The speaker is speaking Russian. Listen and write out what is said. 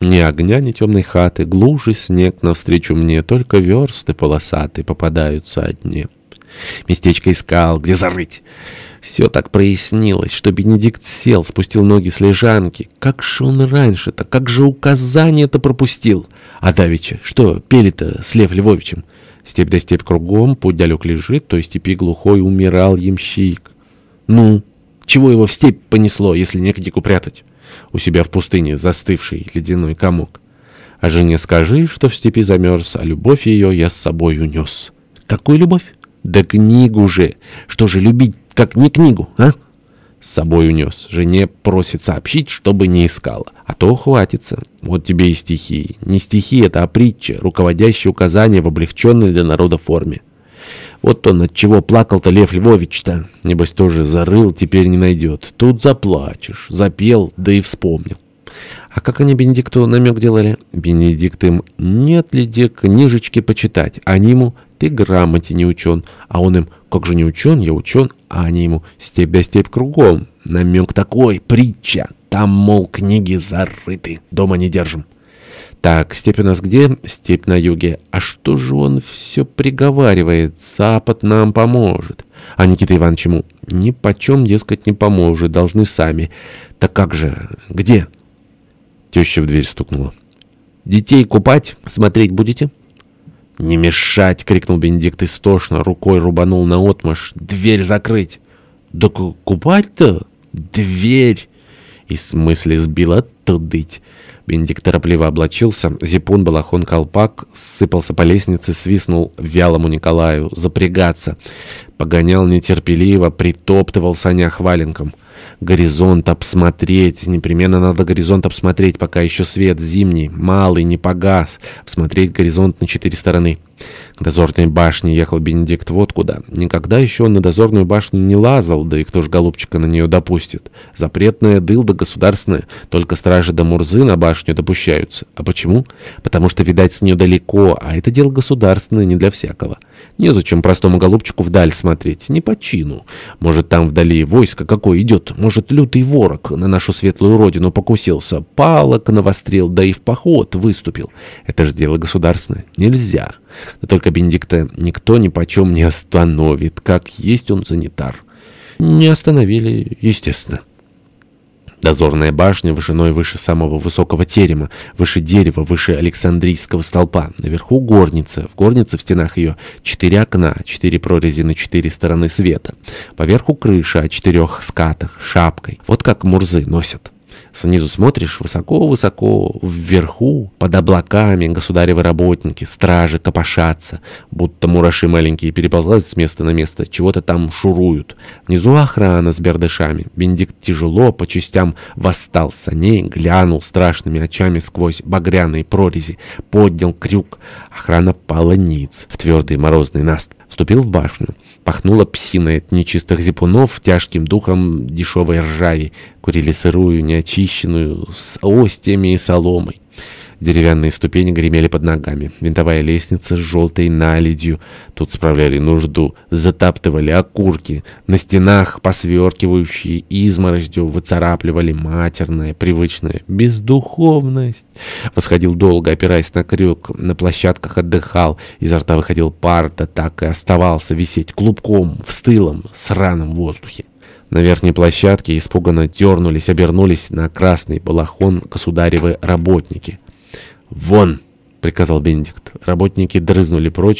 Ни огня, ни темной хаты, глуши снег навстречу мне, только версты полосатые попадаются одни. Местечко искал, где зарыть. Все так прояснилось, что Бенедикт сел, спустил ноги с лежанки. Как же он раньше-то, как же указание-то пропустил? А давеча, что пели-то с Лев Львовичем? Степь да степь кругом, путь далек лежит, то есть степи глухой умирал ямщик. Ну, чего его в степь понесло, если негде прятать? У себя в пустыне застывший ледяной комок. А жене скажи, что в степи замерз, а любовь ее я с собой унес. Какую любовь? Да книгу же! Что же любить, как не книгу, а? С собой унес. Жене просит сообщить, чтобы не искала. А то хватится. Вот тебе и стихи. Не стихи это, а притча, руководящие указания в облегченной для народа форме. Вот он от чего плакал-то Лев Львович-то. Небось тоже зарыл, теперь не найдет. Тут заплачешь. Запел, да и вспомнил. А как они Бенедикту намек делали? Бенедикт им, нет ли где книжечки почитать? Они ему, ты грамоте не учен. А он им, как же не учен, я учен. А они ему, степь да степь кругом. Намек такой, притча. Там, мол, книги зарыты. Дома не держим. Так, степь у нас где? Степь на юге. А что же он все приговаривает? Запад нам поможет. А Никита Иванович ему? Ни почем, дескать, не поможет. Должны сами. Так как же? Где? Теща в дверь стукнула. «Детей купать? Смотреть будете?» «Не мешать!» — крикнул Бенедикт истошно, рукой рубанул на отмаш. «Дверь закрыть!» «Да купать-то? Дверь!» И с мысли сбила тудыть. Бенедикт торопливо облачился, зипун, балахон, колпак, сыпался по лестнице, свистнул вялому Николаю запрягаться. Погонял нетерпеливо, притоптывал в санях. Горизонт обсмотреть. Непременно надо горизонт обсмотреть, пока еще свет зимний, малый, не погас. Обсмотреть горизонт на четыре стороны. К дозорной башне ехал Бенедикт вот куда. Никогда еще он на дозорную башню не лазал, да и кто ж голубчика на нее допустит. Запретная дылда государственная, только стражи да мурзы на башню допущаются. А почему? Потому что, видать, с нее далеко, а это дело государственное, не для всякого. Незачем простому голубчику вдаль смотреть, не по чину. Может, там вдали войско какое идет, может, лютый ворог на нашу светлую родину покусился, палок навострил, да и в поход выступил. Это же дело государственное, нельзя. Да только Бенедикта никто ни почем не остановит, как есть он санитар. Не остановили, естественно. Дозорная башня вышиной выше самого высокого терема, выше дерева, выше Александрийского столпа. Наверху горница. В горнице в стенах ее четыре окна, четыре прорези на четыре стороны света. Поверху крыша о четырех скатах, шапкой. Вот как мурзы носят. Снизу смотришь, высоко-высоко, вверху, под облаками, государевы работники, стражи копошатся, будто мураши маленькие переползают с места на место, чего-то там шуруют. Внизу охрана с бердышами. Бенедикт тяжело по частям восстал с саней, глянул страшными очами сквозь багряные прорези, поднял крюк. Охрана пала ниц в твердый морозный наст. Вступил в башню. Пахнуло псиной от нечистых зипунов, тяжким духом дешевой ржави. Курили сырую, неочищенную, с остями и соломой. Деревянные ступени гремели под ногами. Винтовая лестница с желтой наледью. Тут справляли нужду, затаптывали окурки. На стенах, посверкивающие изморозью, выцарапливали матерная, привычная бездуховность. Восходил долго, опираясь на крюк. На площадках отдыхал. Изо рта выходил пар, да так и оставался висеть клубком в стылом, сраном воздухе. На верхней площадке испуганно дернулись, обернулись на красный балахон государевы работники. «Вон!» — приказал Бенедикт. Работники дрызнули прочь.